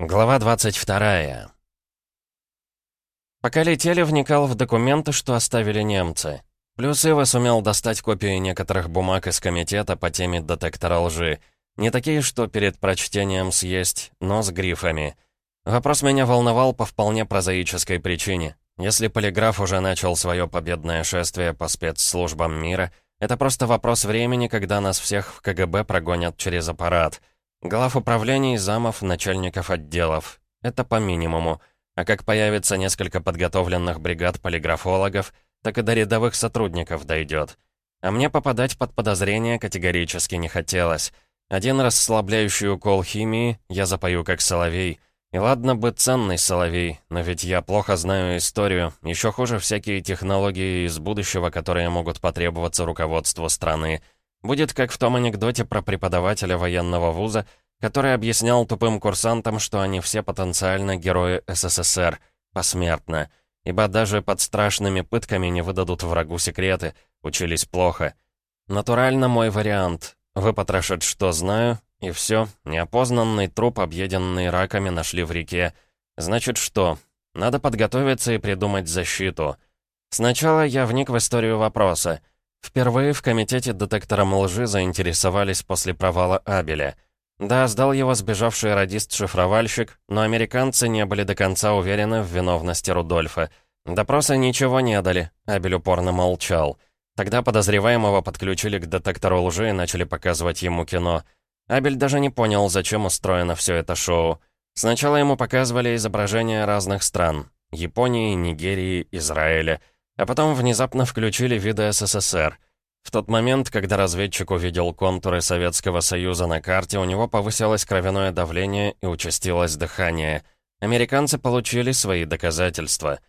Глава 22. Пока летели, вникал в документы, что оставили немцы. Плюс Ива сумел достать копии некоторых бумаг из комитета по теме детектора лжи. Не такие, что перед прочтением съесть, но с грифами. Вопрос меня волновал по вполне прозаической причине. Если полиграф уже начал свое победное шествие по спецслужбам мира, это просто вопрос времени, когда нас всех в КГБ прогонят через аппарат — Глав управлений, замов, начальников отделов. Это по минимуму. А как появится несколько подготовленных бригад полиграфологов, так и до рядовых сотрудников дойдет. А мне попадать под подозрение категорически не хотелось. Один расслабляющий укол химии, я запою как соловей. И ладно бы ценный соловей, но ведь я плохо знаю историю, еще хуже всякие технологии из будущего, которые могут потребоваться руководству страны. Будет как в том анекдоте про преподавателя военного вуза, который объяснял тупым курсантам, что они все потенциально герои СССР, посмертно, ибо даже под страшными пытками не выдадут врагу секреты, учились плохо. Натурально мой вариант. Выпотрошить, что знаю, и все, неопознанный труп, объеденный раками, нашли в реке. Значит, что? Надо подготовиться и придумать защиту. Сначала я вник в историю вопроса — Впервые в комитете детектором лжи заинтересовались после провала Абеля. Да, сдал его сбежавший радист-шифровальщик, но американцы не были до конца уверены в виновности Рудольфа. Допросы ничего не дали, Абель упорно молчал. Тогда подозреваемого подключили к детектору лжи и начали показывать ему кино. Абель даже не понял, зачем устроено все это шоу. Сначала ему показывали изображения разных стран. Японии, Нигерии, Израиля — а потом внезапно включили виды СССР. В тот момент, когда разведчик увидел контуры Советского Союза на карте, у него повысилось кровяное давление и участилось дыхание. Американцы получили свои доказательства.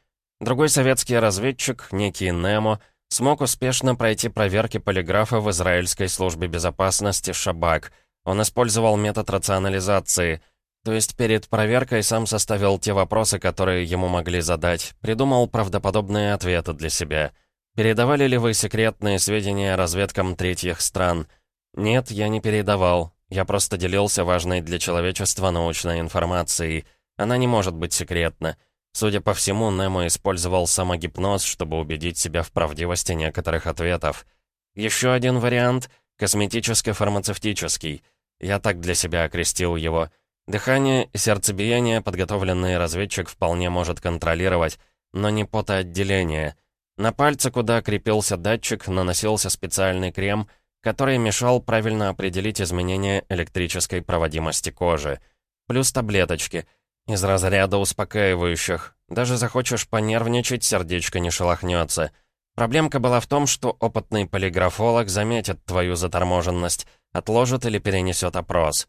Другой советский разведчик, некий Немо, смог успешно пройти проверки полиграфа в израильской службе безопасности «Шабак». Он использовал метод рационализации — то есть перед проверкой сам составил те вопросы, которые ему могли задать, придумал правдоподобные ответы для себя. Передавали ли вы секретные сведения разведкам третьих стран? Нет, я не передавал. Я просто делился важной для человечества научной информацией. Она не может быть секретна. Судя по всему, Немо использовал самогипноз, чтобы убедить себя в правдивости некоторых ответов. Еще один вариант — косметическо-фармацевтический. Я так для себя окрестил его — Дыхание и сердцебиение подготовленный разведчик вполне может контролировать, но не потоотделение. На пальце, куда крепился датчик, наносился специальный крем, который мешал правильно определить изменения электрической проводимости кожи. Плюс таблеточки, из разряда успокаивающих. Даже захочешь понервничать, сердечко не шелохнется. Проблемка была в том, что опытный полиграфолог заметит твою заторможенность, отложит или перенесет опрос.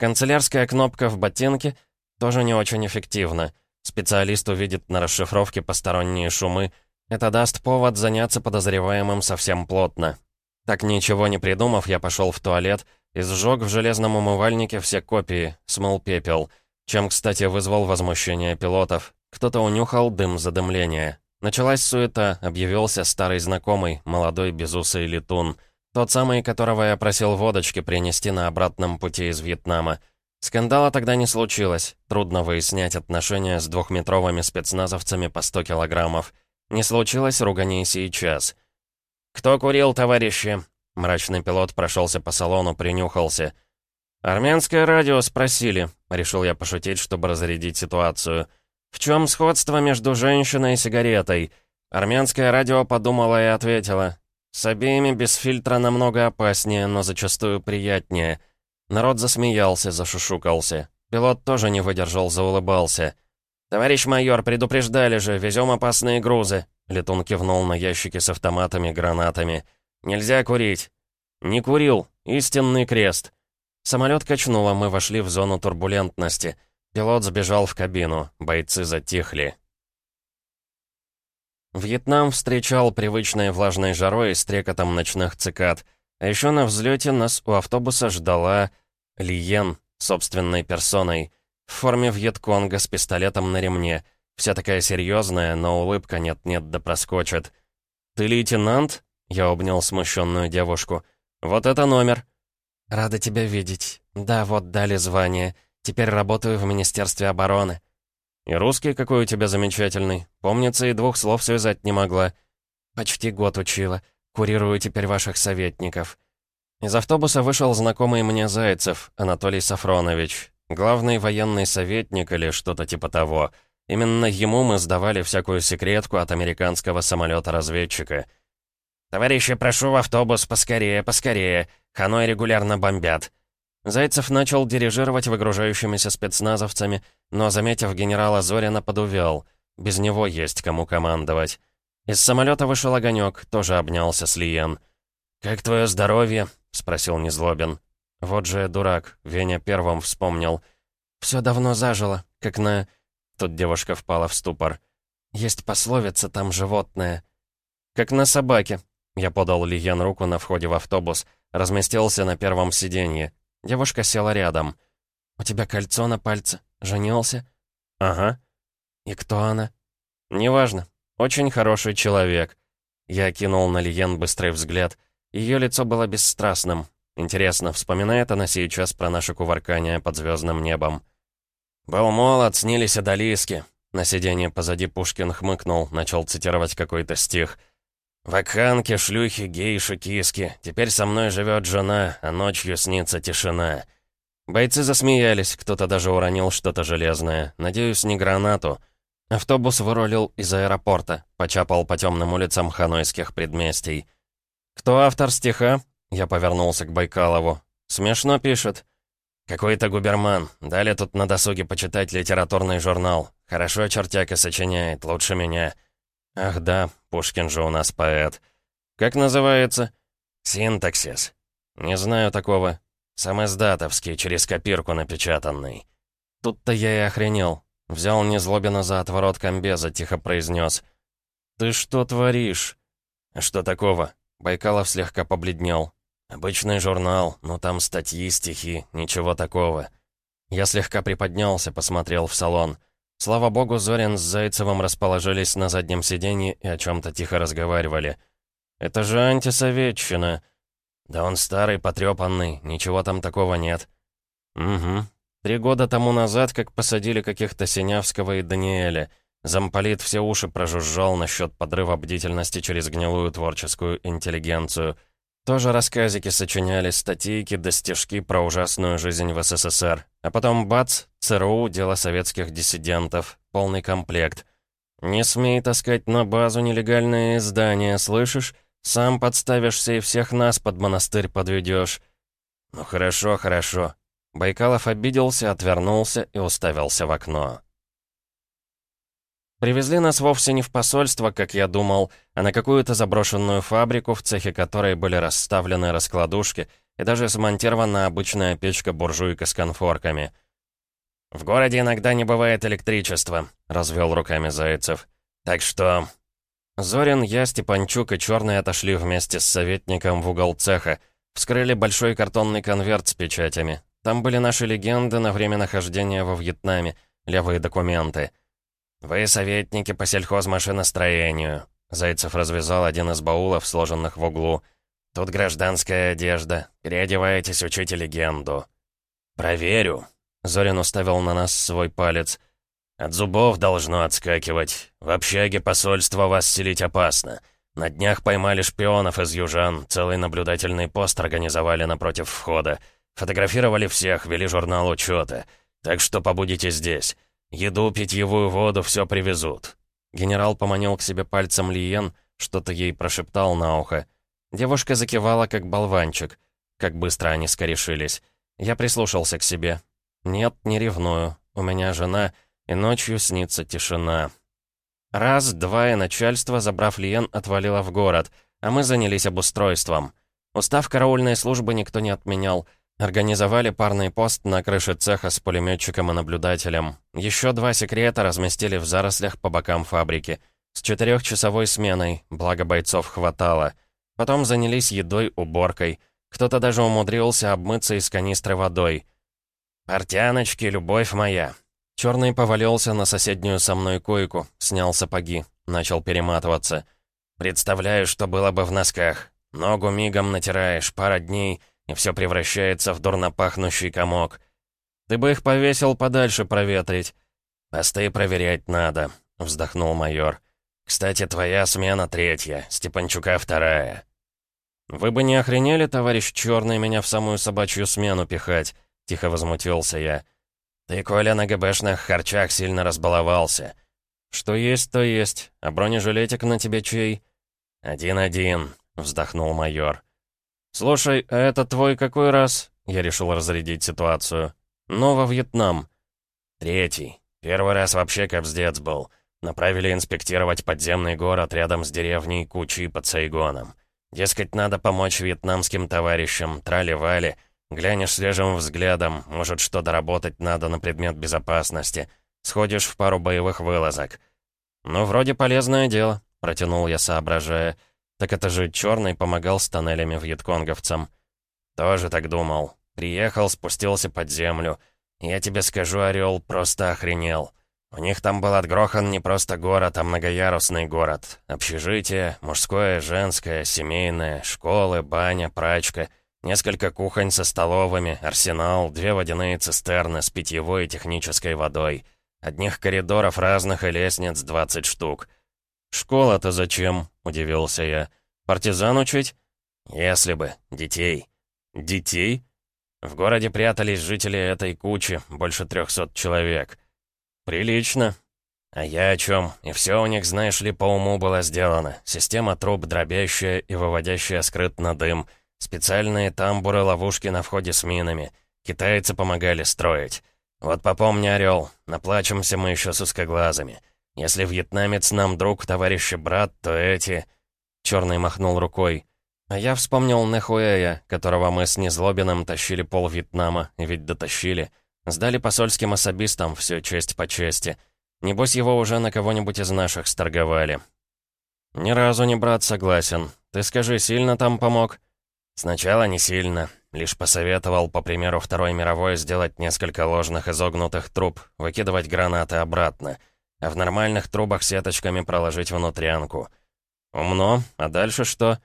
Канцелярская кнопка в ботинке тоже не очень эффективна. Специалист увидит на расшифровке посторонние шумы. Это даст повод заняться подозреваемым совсем плотно. Так ничего не придумав, я пошел в туалет и сжег в железном умывальнике все копии, смыл пепел, чем, кстати, вызвал возмущение пилотов. Кто-то унюхал дым задымления. Началась суета, объявился старый знакомый, молодой безусый летун — тот самый, которого я просил водочки принести на обратном пути из Вьетнама. Скандала тогда не случилось. Трудно выяснять отношения с двухметровыми спецназовцами по 100 килограммов. Не случилось ругани сейчас. «Кто курил, товарищи?» Мрачный пилот прошелся по салону, принюхался. «Армянское радио спросили», — решил я пошутить, чтобы разрядить ситуацию. «В чем сходство между женщиной и сигаретой?» Армянское радио подумала и ответила. С обеими без фильтра намного опаснее, но зачастую приятнее. Народ засмеялся, зашушукался. Пилот тоже не выдержал, заулыбался. «Товарищ майор, предупреждали же, везем опасные грузы!» Летун кивнул на ящики с автоматами, гранатами. «Нельзя курить!» «Не курил! Истинный крест!» Самолет качнуло, мы вошли в зону турбулентности. Пилот сбежал в кабину, бойцы затихли. Вьетнам встречал привычной влажной жарой и стрекотом ночных цикад. А еще на взлете нас у автобуса ждала Лиен собственной персоной, в форме Вьетконга с пистолетом на ремне. Вся такая серьезная, но улыбка нет-нет да проскочит. «Ты лейтенант?» — я обнял смущенную девушку. «Вот это номер!» «Рада тебя видеть. Да, вот дали звание. Теперь работаю в Министерстве обороны». «И русский какой у тебя замечательный. Помнится, и двух слов связать не могла». «Почти год учила. Курирую теперь ваших советников». Из автобуса вышел знакомый мне Зайцев, Анатолий Сафронович. Главный военный советник или что-то типа того. Именно ему мы сдавали всякую секретку от американского самолета-разведчика. «Товарищи, прошу в автобус, поскорее, поскорее. Ханой регулярно бомбят». Зайцев начал дирижировать выгружающимися спецназовцами, но, заметив генерала Зорина, подувел. Без него есть кому командовать. Из самолета вышел огонек, тоже обнялся с Лиен. «Как твое здоровье?» — спросил Незлобин. Вот же дурак, Веня первым вспомнил. «Все давно зажило, как на...» Тут девушка впала в ступор. «Есть пословица, там животное». «Как на собаке», я подал Лиен руку на входе в автобус, разместился на первом сиденье. Девушка села рядом. «У тебя кольцо на пальце. Женился?» «Ага». «И кто она?» «Неважно. Очень хороший человек». Я кинул на Лиен быстрый взгляд. Ее лицо было бесстрастным. Интересно, вспоминает она сейчас про наше кувыркание под звездным небом. «Был молод, снились одолиски». На сиденье позади Пушкин хмыкнул, начал цитировать какой-то стих — Вакханки, шлюхи, гейши, киски. Теперь со мной живет жена, а ночью снится тишина. Бойцы засмеялись, кто-то даже уронил что-то железное. Надеюсь, не гранату. Автобус вырулил из аэропорта, почапал по темным улицам ханойских предместий. «Кто автор стиха?» Я повернулся к Байкалову. «Смешно пишет». «Какой-то губерман. Дали тут на досуге почитать литературный журнал. Хорошо чертяка сочиняет, лучше меня». «Ах да, Пушкин же у нас поэт. Как называется?» «Синтаксис. Не знаю такого. Сам издатовский, через копирку напечатанный». Тут-то я и охренел. Взял Незлобина за отворот комбеза, тихо произнес. «Ты что творишь?» «А что такого?» Байкалов слегка побледнел. «Обычный журнал, но там статьи, стихи, ничего такого». Я слегка приподнялся, посмотрел в салон. Слава богу, Зорин с Зайцевым расположились на заднем сиденье и о чем-то тихо разговаривали. «Это же антисоветчина». «Да он старый, потрепанный, ничего там такого нет». «Угу. Три года тому назад, как посадили каких-то Синявского и Даниэля, замполит все уши прожужжал насчет подрыва бдительности через гнилую творческую интеллигенцию. Тоже рассказики сочиняли, статейки да стишки про ужасную жизнь в СССР. А потом бац, ЦРУ, дело советских диссидентов, полный комплект. Не смей таскать на базу нелегальные издания, слышишь? Сам подставишься и всех нас под монастырь подведешь. Ну хорошо, хорошо. Байкалов обиделся, отвернулся и уставился в окно. Привезли нас вовсе не в посольство, как я думал, а на какую-то заброшенную фабрику, в цехе которой были расставлены раскладушки, и даже смонтирована обычная печка-буржуйка с конфорками. «В городе иногда не бывает электричества», — развел руками Зайцев. «Так что...» Зорин, я, Степанчук и Черный отошли вместе с советником в угол цеха, вскрыли большой картонный конверт с печатями. Там были наши легенды на время нахождения во Вьетнаме, левые документы. «Вы советники по сельхозмашиностроению», — Зайцев развязал один из баулов, сложенных в углу. «Тут гражданская одежда. Переодеваетесь, учите легенду». «Проверю». Зорин уставил на нас свой палец. «От зубов должно отскакивать. В общаге посольства вас селить опасно. На днях поймали шпионов из южан, целый наблюдательный пост организовали напротив входа. Фотографировали всех, вели журнал учета. Так что побудете здесь. Еду, питьевую воду, все привезут». Генерал поманил к себе пальцем Лиен, что-то ей прошептал на ухо. Девушка закивала, как болванчик. Как быстро они скорешились. Я прислушался к себе. «Нет, не ревную. У меня жена, и ночью снится тишина». Раз, два, и начальство, забрав Лиен, отвалило в город, а мы занялись обустройством. Устав караульной службы никто не отменял. Организовали парный пост на крыше цеха с пулеметчиком и наблюдателем. Еще два секрета разместили в зарослях по бокам фабрики. С четырехчасовой сменой, благо бойцов хватало. Потом занялись едой, уборкой. Кто-то даже умудрился обмыться из канистры водой. «Портяночки, любовь моя!» Черный повалился на соседнюю со мной койку, снял сапоги, начал перематываться. «Представляю, что было бы в носках. Ногу мигом натираешь, пара дней, и все превращается в дурно пахнущий комок. Ты бы их повесил подальше проветрить». «Посты проверять надо», — вздохнул майор. «Кстати, твоя смена третья, Степанчука вторая». «Вы бы не охренели, товарищ Черный, меня в самую собачью смену пихать?» — тихо возмутился я. «Ты, Коля, на ГБшных харчах сильно разбаловался». «Что есть, то есть. А бронежилетик на тебе чей?» «Один-один», — вздохнул майор. «Слушай, а это твой какой раз?» Я решил разрядить ситуацию. «Но во Вьетнам». «Третий. Первый раз вообще капздец был. Направили инспектировать подземный город рядом с деревней Кучи под Сайгоном. Дескать, надо помочь вьетнамским товарищам, трали-вали. Глянешь свежим взглядом, может, что доработать надо на предмет безопасности. Сходишь в пару боевых вылазок. «Ну, вроде полезное дело», — протянул я, соображая. «Так это же черный помогал с тоннелями вьетконговцам». «Тоже так думал. Приехал, спустился под землю. Я тебе скажу, Орел, просто охренел». У них там был отгрохан не просто город, а многоярусный город. Общежитие, мужское, женское, семейное, школы, баня, прачка, несколько кухонь со столовыми, арсенал, две водяные цистерны с питьевой и технической водой. Одних коридоров разных и лестниц 20 штук. «Школа-то зачем?» — удивился я. «Партизан учить?» «Если бы. Детей». «Детей?» В городе прятались жители этой кучи, больше трехсот человек. «Прилично». «А я о чем? И все у них, знаешь ли, по уму было сделано. Система труб дробящая и выводящая скрытно дым. Специальные тамбуры, ловушки на входе с минами. Китайцы помогали строить. Вот попомни, Орел, наплачемся мы еще с узкоглазыми. Если вьетнамец нам друг, товарищ и брат, то эти...» Черный махнул рукой. А я вспомнил Нехуэя, которого мы с Незлобиным тащили пол Вьетнама, ведь дотащили. Сдали посольским особистам, все честь по чести. Небось, его уже на кого-нибудь из наших сторговали. «Ни разу не брат согласен. Ты скажи, сильно там помог?» «Сначала не сильно. Лишь посоветовал, по примеру Второй мировой, сделать несколько ложных изогнутых труб, выкидывать гранаты обратно, а в нормальных трубах сеточками проложить внутрянку. Умно. А дальше что?»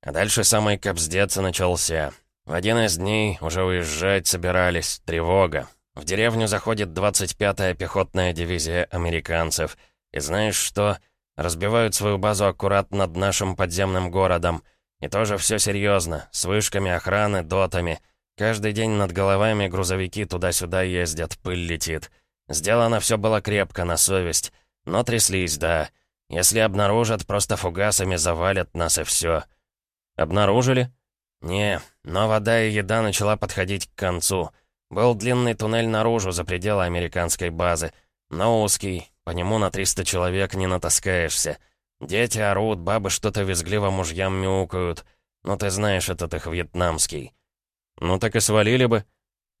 А дальше самый капздец начался. В один из дней уже уезжать собирались. Тревога. В деревню заходит 25-я пехотная дивизия американцев. И знаешь что? Разбивают свою базу аккурат над нашим подземным городом. И тоже все серьезно, с вышками охраны, дотами. Каждый день над головами грузовики туда-сюда ездят, пыль летит. Сделано все было крепко, на совесть. Но тряслись, да. Если обнаружат, просто фугасами завалят нас и все. Обнаружили? «Не, но вода и еда начала подходить к концу. Был длинный туннель наружу, за пределы американской базы. Но узкий, по нему на 300 человек не натаскаешься. Дети орут, бабы что-то визгливо мужьям мяукают. Ну ты знаешь этот их вьетнамский». «Ну так и свалили бы».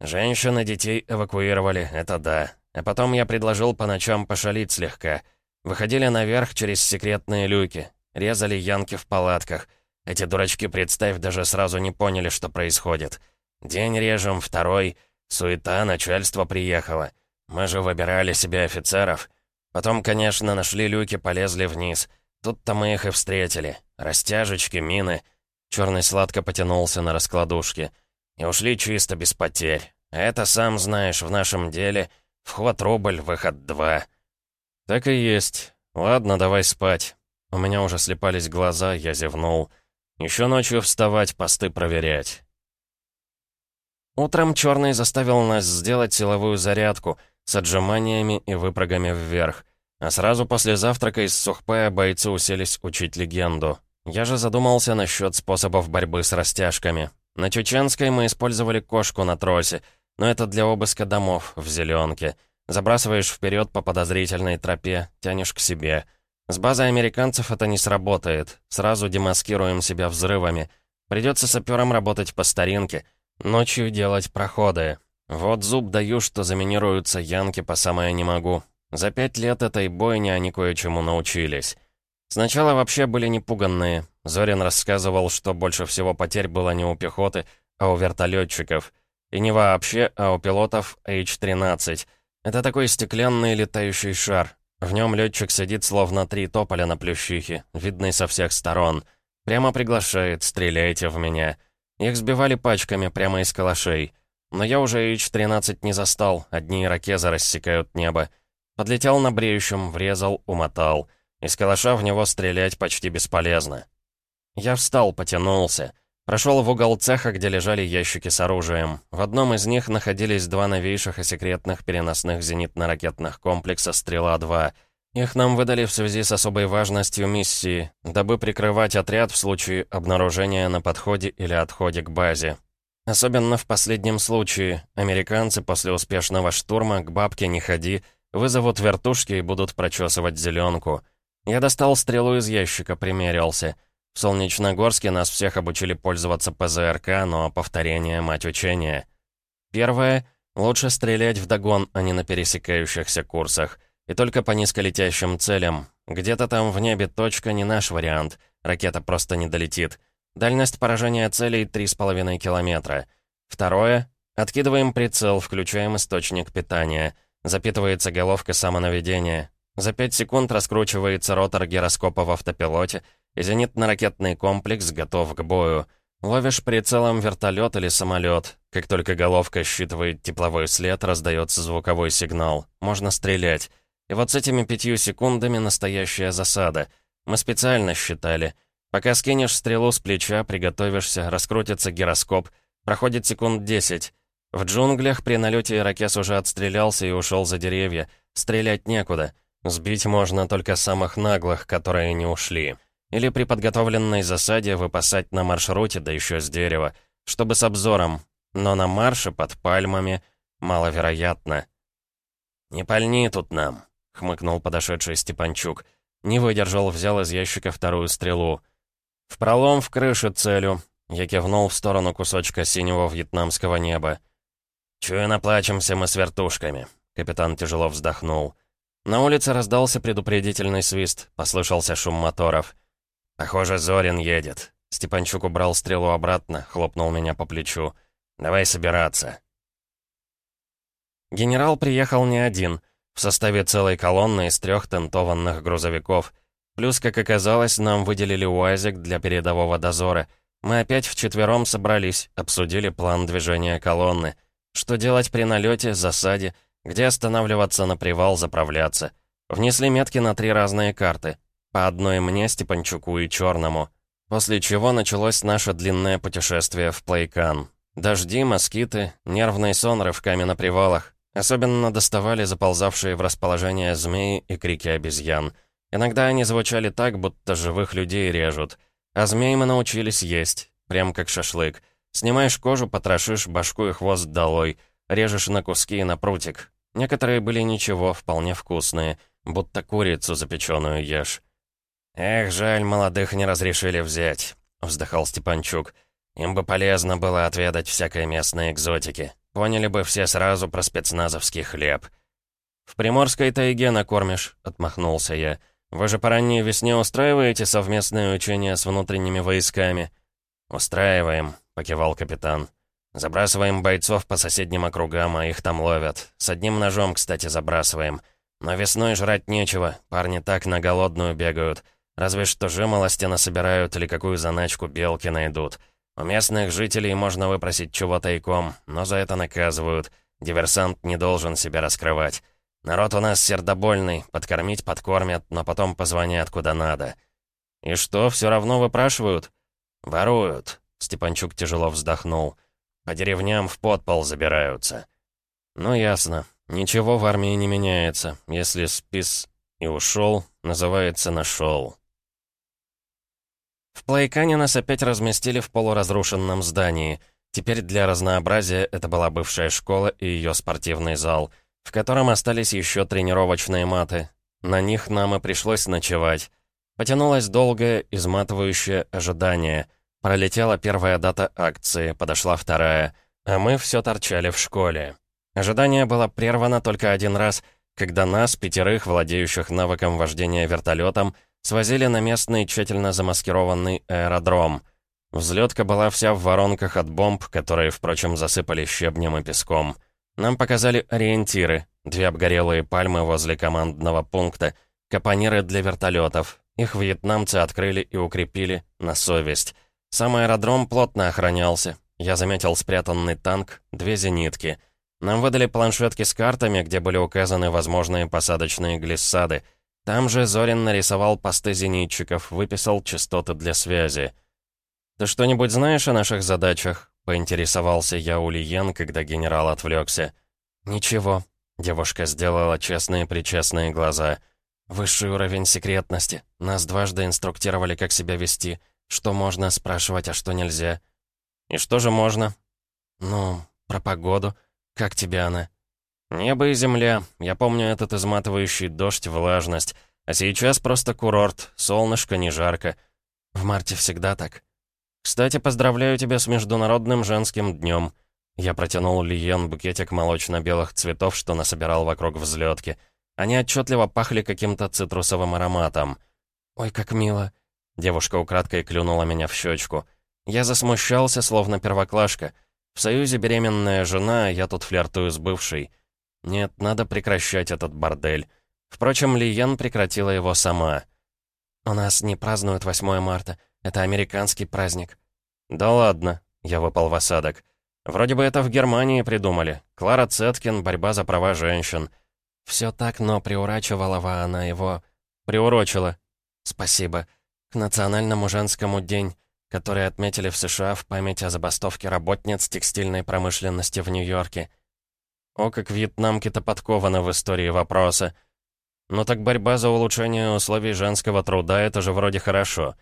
«Женщин и детей эвакуировали, это да. А потом я предложил по ночам пошалить слегка. Выходили наверх через секретные люки, резали янки в палатках». Эти дурачки, представь, даже сразу не поняли, что происходит. День режем, второй. Суета, начальство приехало. Мы же выбирали себе офицеров. Потом, конечно, нашли люки, полезли вниз. Тут-то мы их и встретили. Растяжечки, мины. Черный сладко потянулся на раскладушке. И ушли чисто без потерь. это, сам знаешь, в нашем деле вход рубль, выход два. Так и есть. Ладно, давай спать. У меня уже слепались глаза, я зевнул. Еще ночью вставать, посты проверять. Утром Черный заставил нас сделать силовую зарядку с отжиманиями и выпрыгами вверх. А сразу после завтрака из сухпая бойцы уселись учить легенду. Я же задумался насчет способов борьбы с растяжками. На Чеченской мы использовали кошку на тросе, но это для обыска домов в зеленке. Забрасываешь вперед по подозрительной тропе, тянешь к себе — с базой американцев это не сработает. Сразу демаскируем себя взрывами. Придется саперам работать по старинке. Ночью делать проходы. Вот зуб даю, что заминируются янки по самое не могу. За пять лет этой бойни они кое-чему научились. Сначала вообще были непуганные. Зорин рассказывал, что больше всего потерь было не у пехоты, а у вертолетчиков. И не вообще, а у пилотов H-13. Это такой стеклянный летающий шар, в нем летчик сидит словно три тополя на плющихе, видный со всех сторон. Прямо приглашает, стреляйте в меня. Их сбивали пачками прямо из калашей. Но я уже Ич-13 не застал, одни ирокезы рассекают небо. Подлетел на бреющем, врезал, умотал. Из калаша в него стрелять почти бесполезно. Я встал, потянулся. Прошел в угол цеха, где лежали ящики с оружием. В одном из них находились два новейших и секретных переносных зенитно-ракетных комплекса «Стрела-2». Их нам выдали в связи с особой важностью миссии, дабы прикрывать отряд в случае обнаружения на подходе или отходе к базе. Особенно в последнем случае. Американцы после успешного штурма «К бабке не ходи» Вызовут вертушки и будут прочесывать зеленку. Я достал стрелу из ящика, примерился. В Солнечногорске нас всех обучили пользоваться ПЗРК, но повторение — мать учения. Первое — лучше стрелять в догон, а не на пересекающихся курсах. И только по низколетящим целям. Где-то там в небе точка не наш вариант. Ракета просто не долетит. Дальность поражения целей 3,5 километра. Второе — откидываем прицел, включаем источник питания — Запитывается головка самонаведения. За 5 секунд раскручивается ротор гироскопа в автопилоте, зенитно-ракетный комплекс готов к бою. Ловишь прицелом вертолет или самолет. Как только головка считывает тепловой след, раздается звуковой сигнал. Можно стрелять. И вот с этими пятью секундами настоящая засада. Мы специально считали. Пока скинешь стрелу с плеча, приготовишься, раскрутится гироскоп. Проходит секунд 10. В джунглях при налете ирокез уже отстрелялся и ушел за деревья. Стрелять некуда. Сбить можно только самых наглых, которые не ушли. Или при подготовленной засаде выпасать на маршруте, да еще с дерева, чтобы с обзором. Но на марше под пальмами маловероятно. «Не пальни тут нам», — хмыкнул подошедший Степанчук. Не выдержал, взял из ящика вторую стрелу. «В пролом в крыше целю», — я кивнул в сторону кусочка синего вьетнамского неба. «Чую, наплачемся мы с вертушками», — капитан тяжело вздохнул. На улице раздался предупредительный свист, послышался шум моторов. «Похоже, Зорин едет». Степанчук убрал стрелу обратно, хлопнул меня по плечу. «Давай собираться». Генерал приехал не один, в составе целой колонны из трех тентованных грузовиков. Плюс, как оказалось, нам выделили УАЗик для передового дозора. Мы опять вчетвером собрались, обсудили план движения колонны — что делать при налете, засаде, где останавливаться на привал, заправляться. Внесли метки на три разные карты. По одной мне, Степанчуку и Черному. После чего началось наше длинное путешествие в Плейкан. Дожди, москиты, нервный сон рывками на привалах. Особенно доставали заползавшие в расположение змеи и крики обезьян. Иногда они звучали так, будто живых людей режут. А змей мы научились есть, прям как шашлык. Снимаешь кожу, потрошишь башку и хвост долой, режешь на куски и на прутик. Некоторые были ничего, вполне вкусные, будто курицу запеченную ешь. «Эх, жаль, молодых не разрешили взять», — вздыхал Степанчук. «Им бы полезно было отведать всякой местной экзотики. Поняли бы все сразу про спецназовский хлеб». «В Приморской тайге накормишь», — отмахнулся я. «Вы же по ранней весне устраиваете совместные учения с внутренними войсками?» «Устраиваем», покивал капитан. «Забрасываем бойцов по соседним округам, а их там ловят. С одним ножом, кстати, забрасываем. Но весной жрать нечего, парни так на голодную бегают. Разве что жимолости насобирают или какую заначку белки найдут. У местных жителей можно выпросить чего тайком, но за это наказывают. Диверсант не должен себя раскрывать. Народ у нас сердобольный, подкормить подкормят, но потом позвонят куда надо. И что, все равно выпрашивают? Воруют. Степанчук тяжело вздохнул. «По деревням в подпол забираются». «Ну, ясно. Ничего в армии не меняется. Если спис и ушел, называется «нашел». В Плейкане нас опять разместили в полуразрушенном здании. Теперь для разнообразия это была бывшая школа и ее спортивный зал, в котором остались еще тренировочные маты. На них нам и пришлось ночевать. Потянулось долгое, изматывающее ожидание — Пролетела первая дата акции, подошла вторая, а мы все торчали в школе. Ожидание было прервано только один раз, когда нас, пятерых, владеющих навыком вождения вертолетом, свозили на местный тщательно замаскированный аэродром. Взлетка была вся в воронках от бомб, которые, впрочем, засыпали щебнем и песком. Нам показали ориентиры, две обгорелые пальмы возле командного пункта, капониры для вертолетов. Их вьетнамцы открыли и укрепили на совесть. Сам аэродром плотно охранялся. Я заметил спрятанный танк, две зенитки. Нам выдали планшетки с картами, где были указаны возможные посадочные глиссады. Там же Зорин нарисовал посты зенитчиков, выписал частоты для связи. «Ты что-нибудь знаешь о наших задачах?» — поинтересовался я у Лиен, когда генерал отвлекся. «Ничего», — девушка сделала честные-причестные глаза. «Высший уровень секретности. Нас дважды инструктировали, как себя вести, что можно спрашивать, а что нельзя». «И что же можно?» «Ну, про погоду. Как тебе она?» «Небо и земля. Я помню этот изматывающий дождь, влажность. А сейчас просто курорт. Солнышко, не жарко. В марте всегда так. Кстати, поздравляю тебя с Международным женским днем. Я протянул Лиен букетик молочно-белых цветов, что насобирал вокруг взлетки. Они отчетливо пахли каким-то цитрусовым ароматом. «Ой, как мило!» Девушка украдкой клюнула меня в щечку. Я засмущался, словно первоклашка. В союзе беременная жена, а я тут флиртую с бывшей. Нет, надо прекращать этот бордель. Впрочем, Лиен прекратила его сама. «У нас не празднуют 8 марта. Это американский праздник». «Да ладно», — я выпал в осадок. «Вроде бы это в Германии придумали. Клара Цеткин, борьба за права женщин». «Все так, но приурачивала она его...» «Приурочила». «Спасибо. К Национальному женскому день которые отметили в США в память о забастовке работниц текстильной промышленности в Нью-Йорке. О, как вьетнамки-то подкованы в истории вопроса. Но так борьба за улучшение условий женского труда — это же вроде хорошо.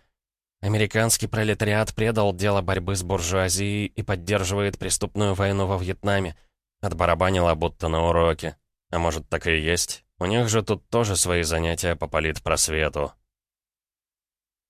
Американский пролетариат предал дело борьбы с буржуазией и поддерживает преступную войну во Вьетнаме. Отбарабанила будто на уроке. А может, так и есть? У них же тут тоже свои занятия по политпросвету.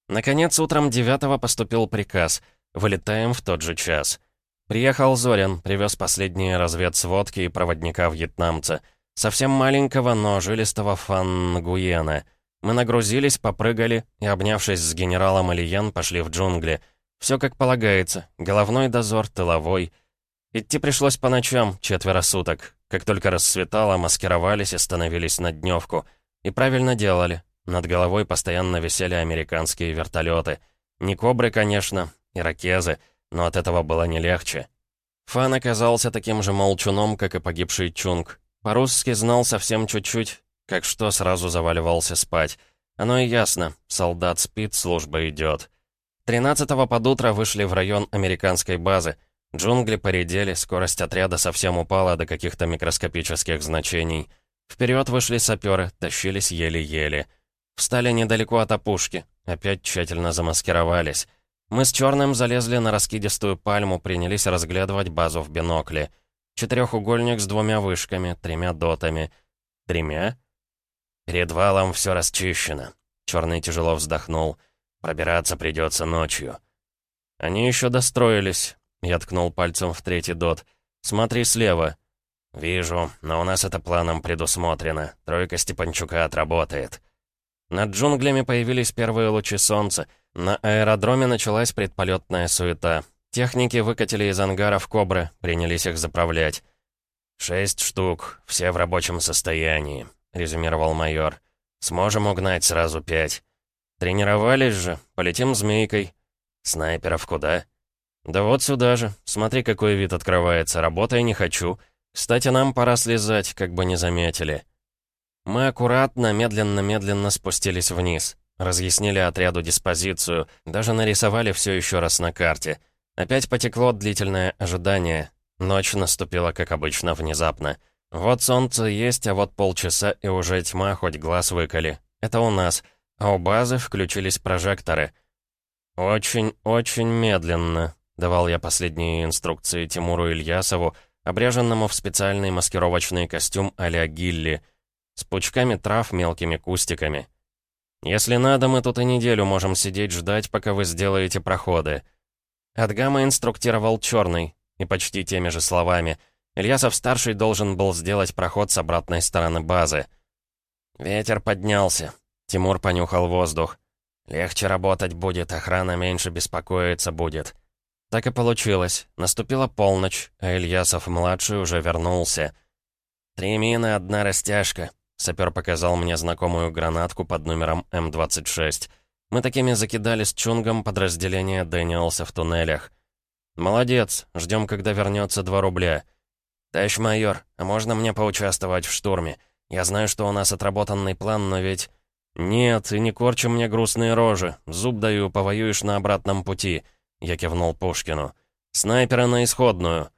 Наконец, утром девятого поступил приказ. Вылетаем в тот же час. Приехал Зорин, привез последние разведсводки и проводника вьетнамца. Совсем маленького, но жилистого Фан Нгуена. Мы нагрузились, попрыгали и, обнявшись с генералом Алиен, пошли в джунгли. Все как полагается. Головной дозор, тыловой. Идти пришлось по ночам, четверо суток. Как только рассветало, маскировались и становились на дневку. И правильно делали. Над головой постоянно висели американские вертолеты. Не «Кобры», конечно, иракезы, но от этого было не легче. Фан оказался таким же молчуном, как и погибший Чунг. По-русски знал совсем чуть-чуть, как что сразу заваливался спать. Оно и ясно, солдат спит, служба идет. 13-го под утро вышли в район американской базы. Джунгли поредели, скорость отряда совсем упала до каких-то микроскопических значений. Вперед вышли саперы, тащились еле-еле. Встали недалеко от опушки. Опять тщательно замаскировались. Мы с Черным залезли на раскидистую пальму, принялись разглядывать базу в бинокле. Четырехугольник с двумя вышками, тремя дотами. Тремя? Перед валом все расчищено. Черный тяжело вздохнул. Пробираться придется ночью. Они еще достроились. Я ткнул пальцем в третий дот. Смотри слева. Вижу, но у нас это планом предусмотрено. Тройка Степанчука отработает. Над джунглями появились первые лучи солнца. На аэродроме началась предполетная суета. Техники выкатили из ангаров «Кобры», принялись их заправлять. «Шесть штук, все в рабочем состоянии», — резюмировал майор. «Сможем угнать сразу пять». «Тренировались же, полетим змейкой». «Снайперов куда?» «Да вот сюда же. Смотри, какой вид открывается. Работай не хочу. Кстати, нам пора слезать, как бы не заметили». Мы аккуратно, медленно-медленно спустились вниз. Разъяснили отряду диспозицию, даже нарисовали все еще раз на карте. Опять потекло длительное ожидание. Ночь наступила, как обычно, внезапно. Вот солнце есть, а вот полчаса и уже тьма, хоть глаз выколи. Это у нас. А у базы включились прожекторы. «Очень-очень медленно», — давал я последние инструкции Тимуру Ильясову, обряженному в специальный маскировочный костюм а-ля Гилли — с пучками трав, мелкими кустиками. Если надо, мы тут и неделю можем сидеть ждать, пока вы сделаете проходы. Адгама инструктировал Черный, и почти теми же словами. Ильясов-старший должен был сделать проход с обратной стороны базы. Ветер поднялся. Тимур понюхал воздух. «Легче работать будет, охрана меньше беспокоиться будет». Так и получилось. Наступила полночь, а Ильясов-младший уже вернулся. «Три мины, одна растяжка. Сапер показал мне знакомую гранатку под номером М-26. Мы такими закидали с Чунгом подразделение Дэниелса в туннелях. «Молодец, ждем, когда вернется 2 рубля». «Товарищ майор, а можно мне поучаствовать в штурме? Я знаю, что у нас отработанный план, но ведь...» «Нет, и не корчи мне грустные рожи. Зуб даю, повоюешь на обратном пути», — я кивнул Пушкину. «Снайпера на исходную».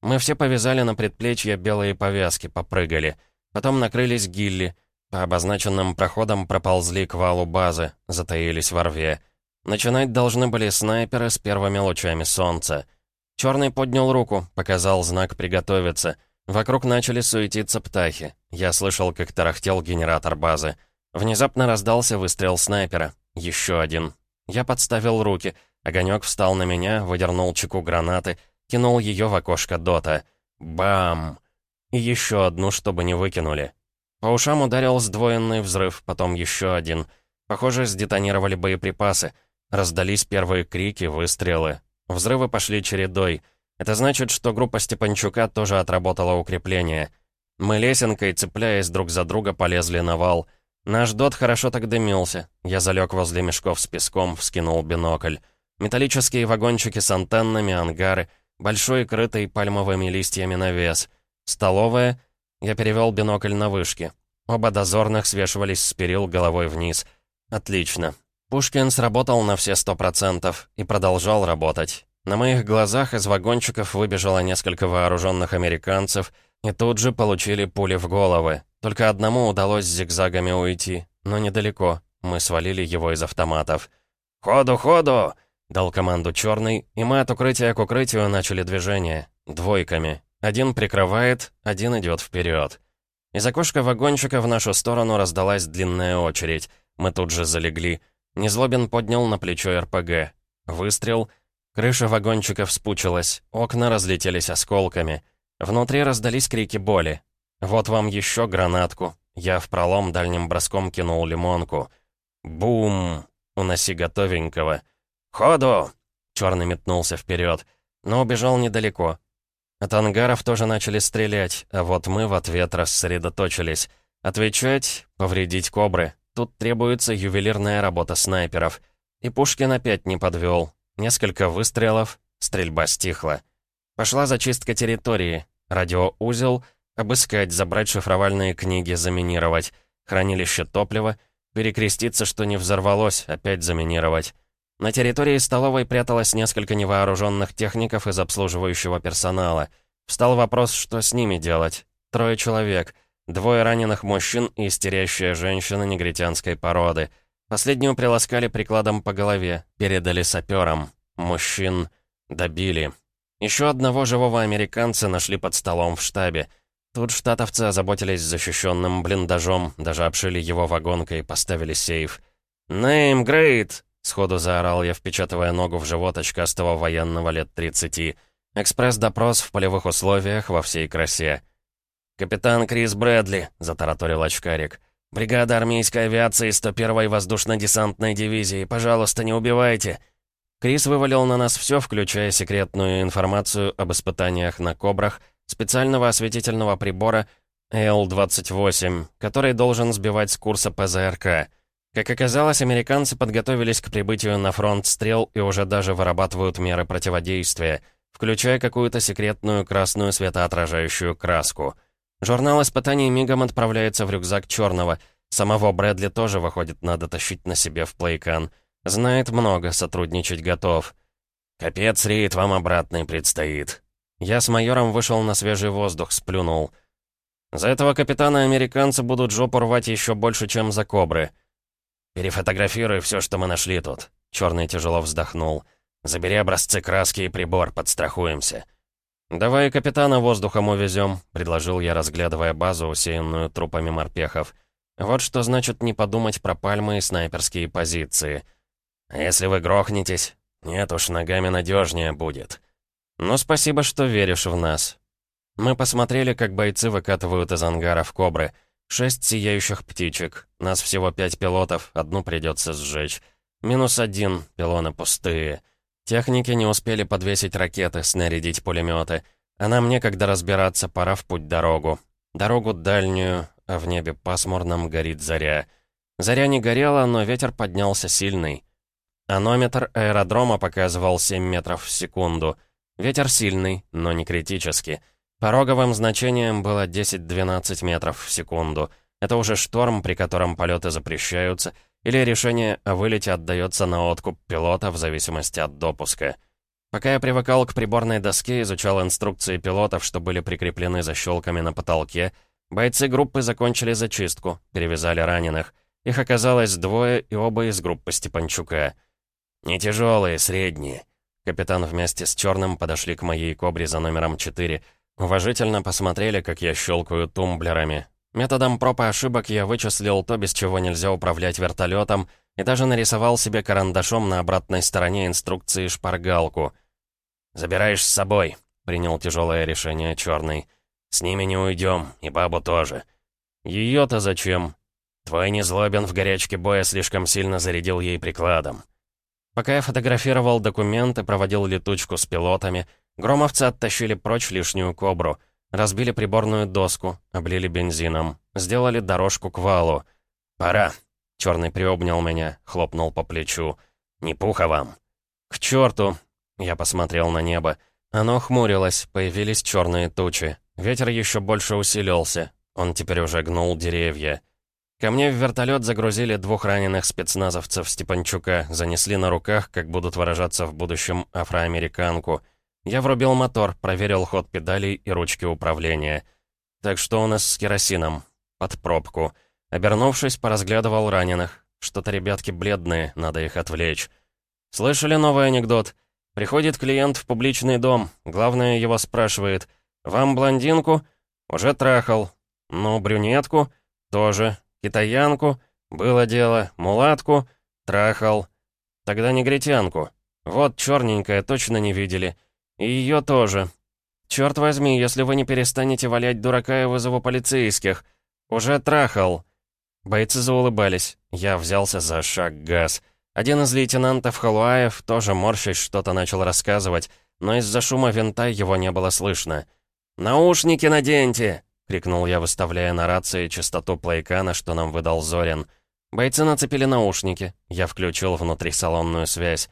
Мы все повязали на предплечья белые повязки, попрыгали. Потом накрылись гилли. По обозначенным проходам проползли к валу базы, затаились во рве. Начинать должны были снайперы с первыми лучами солнца. Черный поднял руку, показал знак «приготовиться». Вокруг начали суетиться птахи. Я слышал, как тарахтел генератор базы. Внезапно раздался выстрел снайпера. Еще один. Я подставил руки. Огонек встал на меня, выдернул чеку гранаты, кинул ее в окошко дота. Бам! И еще одну, чтобы не выкинули. По ушам ударил сдвоенный взрыв, потом еще один. Похоже, сдетонировали боеприпасы. Раздались первые крики, выстрелы. Взрывы пошли чередой. Это значит, что группа Степанчука тоже отработала укрепление. Мы лесенкой, цепляясь друг за друга, полезли на вал — Наш дот хорошо так дымился. Я залег возле мешков с песком, вскинул бинокль. Металлические вагончики с антеннами, ангары, большой крытый пальмовыми листьями навес. Столовая. Я перевел бинокль на вышки. Оба дозорных свешивались с перил головой вниз. Отлично. Пушкин сработал на все сто процентов и продолжал работать. На моих глазах из вагончиков выбежало несколько вооруженных американцев и тут же получили пули в головы. Только одному удалось зигзагами уйти, но недалеко. Мы свалили его из автоматов. «Ходу, ходу!» — дал команду черный, и мы от укрытия к укрытию начали движение. Двойками. Один прикрывает, один идет вперед. Из окошка вагончика в нашу сторону раздалась длинная очередь. Мы тут же залегли. Незлобин поднял на плечо РПГ. Выстрел. Крыша вагончика вспучилась, окна разлетелись осколками. Внутри раздались крики боли. «Вот вам еще гранатку». Я в пролом дальним броском кинул лимонку. «Бум!» «Уноси готовенького». «Ходу!» Черный метнулся вперед, но убежал недалеко. От ангаров тоже начали стрелять, а вот мы в ответ рассредоточились. Отвечать — повредить кобры. Тут требуется ювелирная работа снайперов. И Пушкин опять не подвел. Несколько выстрелов, стрельба стихла. Пошла зачистка территории. Радиоузел — Обыскать, забрать шифровальные книги, заминировать. Хранилище топлива. Перекреститься, что не взорвалось, опять заминировать. На территории столовой пряталось несколько невооруженных техников из обслуживающего персонала. Встал вопрос, что с ними делать. Трое человек. Двое раненых мужчин и истерящая женщина негритянской породы. Последнюю приласкали прикладом по голове, передали саперам. Мужчин добили. Еще одного живого американца нашли под столом в штабе. Тут штатовцы озаботились защищенным блиндажом, даже обшили его вагонкой и поставили сейф. «Name great!» — сходу заорал я, впечатывая ногу в живот очкастого военного лет 30. Экспресс-допрос в полевых условиях во всей красе. «Капитан Крис Брэдли», — затараторил очкарик. «Бригада армейской авиации 101-й воздушно-десантной дивизии. Пожалуйста, не убивайте!» Крис вывалил на нас все, включая секретную информацию об испытаниях на «Кобрах», специального осветительного прибора Л-28, который должен сбивать с курса ПЗРК. Как оказалось, американцы подготовились к прибытию на фронт стрел и уже даже вырабатывают меры противодействия, включая какую-то секретную красную светоотражающую краску. Журнал испытаний мигом отправляется в рюкзак черного. Самого Брэдли тоже, выходит, надо тащить на себе в плейкан. Знает много, сотрудничать готов. «Капец, Рейд, вам обратный предстоит», я с майором вышел на свежий воздух, сплюнул. За этого капитана американцы будут жопу рвать еще больше, чем за кобры. Перефотографируй все, что мы нашли тут. Черный тяжело вздохнул. Забери образцы краски и прибор, подстрахуемся. «Давай капитана воздухом увезем», — предложил я, разглядывая базу, усеянную трупами морпехов. «Вот что значит не подумать про пальмы и снайперские позиции. А если вы грохнетесь? Нет уж, ногами надежнее будет». Но спасибо, что веришь в нас. Мы посмотрели, как бойцы выкатывают из ангаров «Кобры». Шесть сияющих птичек. Нас всего пять пилотов, одну придется сжечь. Минус один, пилоны пустые. Техники не успели подвесить ракеты, снарядить пулеметы. А нам некогда разбираться, пора в путь-дорогу. Дорогу дальнюю, а в небе пасмурном горит заря. Заря не горела, но ветер поднялся сильный. Анометр аэродрома показывал 7 метров в секунду. Ветер сильный, но не критически. Пороговым значением было 10-12 метров в секунду. Это уже шторм, при котором полеты запрещаются, или решение о вылете отдается на откуп пилота в зависимости от допуска. Пока я привыкал к приборной доске, изучал инструкции пилотов, что были прикреплены защелками на потолке, бойцы группы закончили зачистку, перевязали раненых. Их оказалось двое, и оба из группы Степанчука. «Не тяжелые, средние». Капитан вместе с Черным подошли к моей кобре за номером 4. Уважительно посмотрели, как я щелкаю тумблерами. Методом проб и ошибок я вычислил то, без чего нельзя управлять вертолетом, и даже нарисовал себе карандашом на обратной стороне инструкции шпаргалку. «Забираешь с собой», — принял тяжелое решение Черный. «С ними не уйдем, и бабу тоже». «Ее-то зачем?» «Твой незлобин в горячке боя слишком сильно зарядил ей прикладом». Пока я фотографировал документы, проводил летучку с пилотами, громовцы оттащили прочь лишнюю кобру, разбили приборную доску, облили бензином, сделали дорожку к валу. «Пора!» — черный приобнял меня, хлопнул по плечу. «Не пуха вам!» «К черту!» — я посмотрел на небо. Оно хмурилось, появились черные тучи. Ветер еще больше усилился. Он теперь уже гнул деревья. Ко мне в вертолет загрузили двух раненых спецназовцев Степанчука, занесли на руках, как будут выражаться в будущем, афроамериканку. Я врубил мотор, проверил ход педалей и ручки управления. Так что у нас с керосином? Под пробку. Обернувшись, поразглядывал раненых. Что-то ребятки бледные, надо их отвлечь. Слышали новый анекдот? Приходит клиент в публичный дом, главное его спрашивает, «Вам блондинку?» «Уже трахал». «Ну, брюнетку?» «Тоже. Китаянку, было дело, мулатку, трахал. Тогда негритянку. Вот черненькая, точно не видели. И ее тоже. Черт возьми, если вы не перестанете валять дурака, я вызову полицейских. Уже трахал. Бойцы заулыбались. Я взялся за шаг газ. Один из лейтенантов Халуаев, тоже морщась, что-то начал рассказывать, но из-за шума винта его не было слышно. «Наушники наденьте!» — крикнул я, выставляя на рации частоту плейкана, что нам выдал Зорин. Бойцы нацепили наушники. Я включил внутрисалонную связь.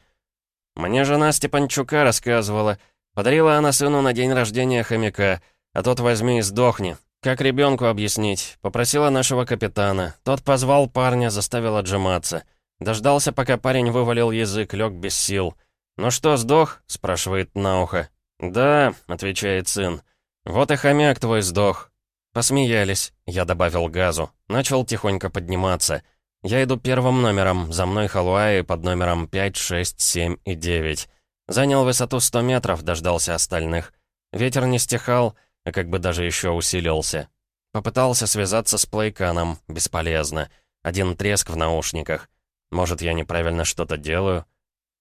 «Мне жена Степанчука рассказывала. Подарила она сыну на день рождения хомяка. А тот возьми и сдохни. Как ребенку объяснить? Попросила нашего капитана. Тот позвал парня, заставил отжиматься. Дождался, пока парень вывалил язык, лег без сил. «Ну что, сдох?» — спрашивает на ухо. «Да», — отвечает сын. «Вот и хомяк твой сдох. Посмеялись. Я добавил газу. Начал тихонько подниматься. Я иду первым номером, за мной Халуаи под номером 5, 6, 7 и 9. Занял высоту 100 метров, дождался остальных. Ветер не стихал, а как бы даже еще усилился. Попытался связаться с плейканом, бесполезно. Один треск в наушниках. Может, я неправильно что-то делаю?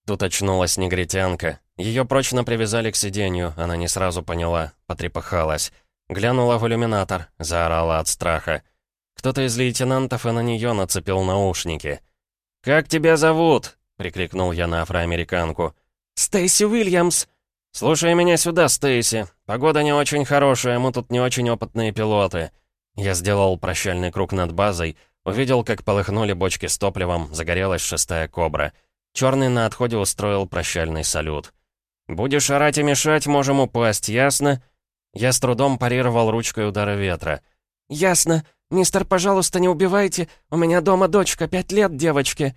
Тут очнулась негритянка. Ее прочно привязали к сиденью, она не сразу поняла, потрепыхалась. Глянула в иллюминатор, заорала от страха. Кто-то из лейтенантов и на нее нацепил наушники. «Как тебя зовут?» — прикрикнул я на афроамериканку. «Стейси Уильямс!» «Слушай меня сюда, Стейси. Погода не очень хорошая, мы тут не очень опытные пилоты». Я сделал прощальный круг над базой, увидел, как полыхнули бочки с топливом, загорелась шестая кобра. Черный на отходе устроил прощальный салют. «Будешь орать и мешать, можем упасть, ясно?» Я с трудом парировал ручкой удара ветра. «Ясно. Мистер, пожалуйста, не убивайте. У меня дома дочка, пять лет девочки».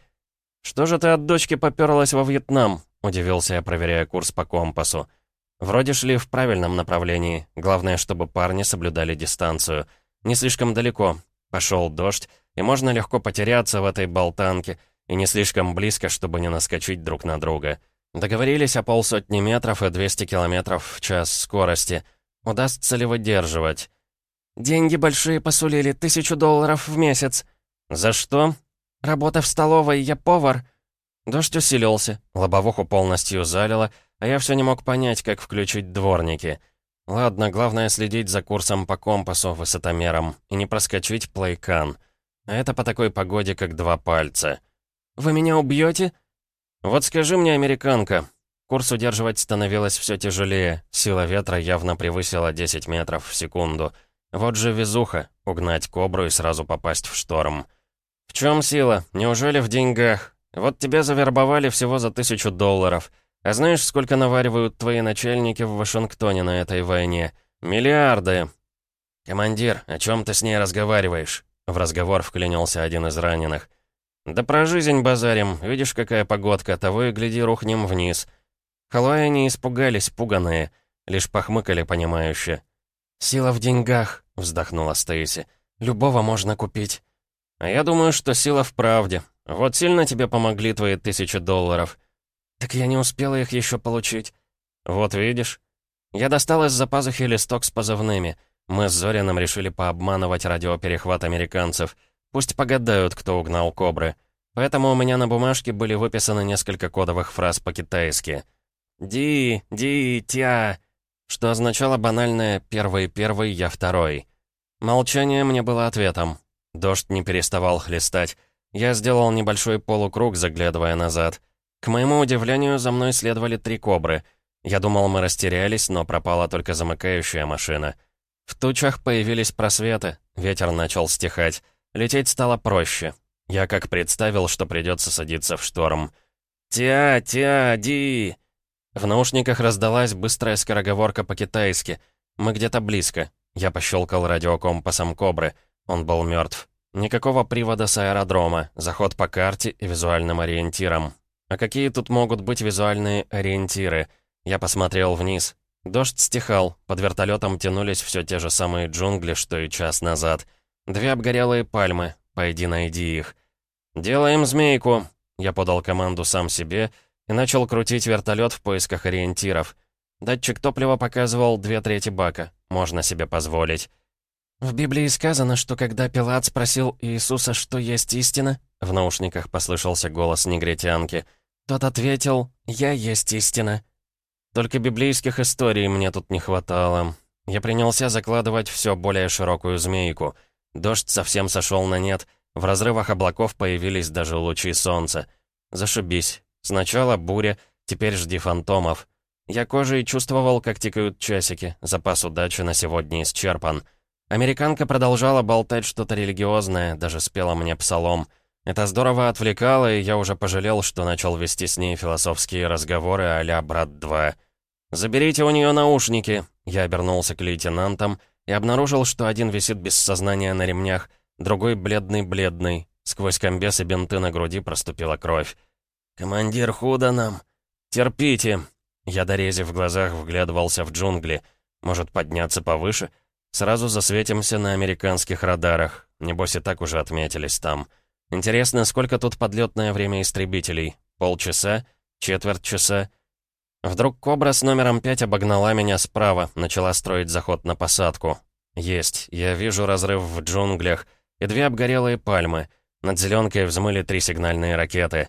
«Что же ты от дочки попёрлась во Вьетнам?» — удивился я, проверяя курс по компасу. Вроде шли в правильном направлении. Главное, чтобы парни соблюдали дистанцию. Не слишком далеко. Пошел дождь, и можно легко потеряться в этой болтанке, и не слишком близко, чтобы не наскочить друг на друга. Договорились о полсотни метров и 200 километров в час скорости — Удастся ли выдерживать? «Деньги большие посулили, тысячу долларов в месяц». «За что?» «Работа в столовой, я повар». Дождь усилился, лобовуху полностью залило, а я все не мог понять, как включить дворники. Ладно, главное следить за курсом по компасу, высотомером, и не проскочить плейкан. А это по такой погоде, как два пальца. «Вы меня убьете?» «Вот скажи мне, американка, Курс удерживать становилось все тяжелее, сила ветра явно превысила 10 метров в секунду. Вот же везуха, угнать кобру и сразу попасть в шторм. В чем сила? Неужели в деньгах? Вот тебя завербовали всего за тысячу долларов. А знаешь, сколько наваривают твои начальники в Вашингтоне на этой войне? Миллиарды!» «Командир, о чем ты с ней разговариваешь?» В разговор вклинился один из раненых. «Да про жизнь базарим. Видишь, какая погодка, того и гляди, рухнем вниз». Халуая не испугались, пуганые, лишь похмыкали понимающе. «Сила в деньгах», — вздохнула Стейси. «Любого можно купить». «А я думаю, что сила в правде. Вот сильно тебе помогли твои тысячи долларов». «Так я не успела их еще получить». «Вот видишь». Я достал из-за пазухи листок с позывными. Мы с Зориным решили пообманывать радиоперехват американцев. Пусть погадают, кто угнал кобры. Поэтому у меня на бумажке были выписаны несколько кодовых фраз по-китайски. «Ди, ди, тя», что означало банальное «первый, первый, я второй». Молчание мне было ответом. Дождь не переставал хлестать. Я сделал небольшой полукруг, заглядывая назад. К моему удивлению, за мной следовали три кобры. Я думал, мы растерялись, но пропала только замыкающая машина. В тучах появились просветы, ветер начал стихать. Лететь стало проще. Я как представил, что придется садиться в шторм. «Тя, тя, ди!» В наушниках раздалась быстрая скороговорка по-китайски. Мы где-то близко. Я пощелкал радиокомпасом Кобры. Он был мертв. Никакого привода с аэродрома, заход по карте и визуальным ориентирам. А какие тут могут быть визуальные ориентиры? Я посмотрел вниз. Дождь стихал, под вертолетом тянулись все те же самые джунгли, что и час назад. Две обгорелые пальмы, пойди найди их. «Делаем змейку!» Я подал команду сам себе и начал крутить вертолет в поисках ориентиров. Датчик топлива показывал две трети бака, можно себе позволить. «В Библии сказано, что когда Пилат спросил Иисуса, что есть истина», в наушниках послышался голос негритянки, тот ответил «Я есть истина». Только библейских историй мне тут не хватало. Я принялся закладывать все более широкую змейку. Дождь совсем сошел на нет, в разрывах облаков появились даже лучи солнца. Зашибись. Сначала буря, теперь жди фантомов. Я кожей чувствовал, как тикают часики, запас удачи на сегодня исчерпан. Американка продолжала болтать что-то религиозное, даже спела мне псалом. Это здорово отвлекало, и я уже пожалел, что начал вести с ней философские разговоры а-ля «Брат 2». «Заберите у нее наушники!» Я обернулся к лейтенантам и обнаружил, что один висит без сознания на ремнях, другой бледный-бледный. Сквозь комбес и бинты на груди проступила кровь. «Командир, худо нам!» «Терпите!» Я, дорезив в глазах, вглядывался в джунгли. «Может, подняться повыше?» Сразу засветимся на американских радарах. Небось и так уже отметились там. Интересно, сколько тут подлетное время истребителей? Полчаса? Четверть часа? Вдруг «Кобра» с номером 5 обогнала меня справа, начала строить заход на посадку. Есть, я вижу разрыв в джунглях и две обгорелые пальмы. Над зеленкой взмыли три сигнальные ракеты.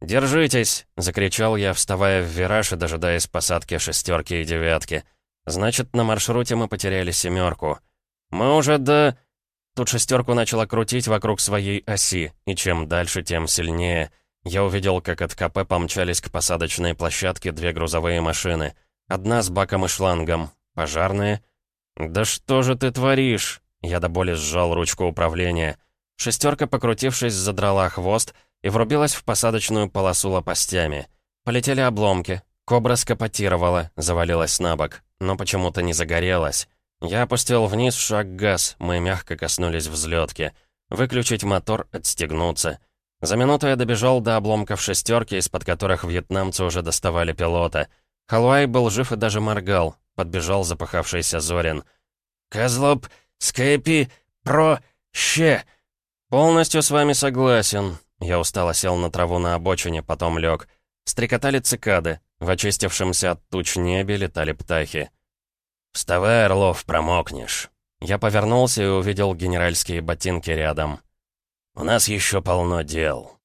«Держитесь!» — закричал я, вставая в вираж и дожидаясь посадки шестерки и девятки. Значит, на маршруте мы потеряли семерку. Мы уже до... Тут шестерку начала крутить вокруг своей оси, и чем дальше, тем сильнее. Я увидел, как от КП помчались к посадочной площадке две грузовые машины. Одна с баком и шлангом. Пожарные. «Да что же ты творишь?» Я до боли сжал ручку управления. Шестерка, покрутившись, задрала хвост и врубилась в посадочную полосу лопастями. Полетели обломки. Кобра скопотировала, завалилась на бок но почему-то не загорелась. Я опустил вниз шаг газ, мы мягко коснулись взлетки. Выключить мотор, отстегнуться. За минуту я добежал до обломков шестерки, из-под которых вьетнамцы уже доставали пилота. Халуай был жив и даже моргал. Подбежал запахавшийся Зорин. «Козлоп, скайпи, про, ще!» «Полностью с вами согласен». Я устало сел на траву на обочине, потом лег. Стрекотали цикады. В очистившемся от туч небе летали птахи. «Вставай, Орлов, промокнешь». Я повернулся и увидел генеральские ботинки рядом. «У нас еще полно дел».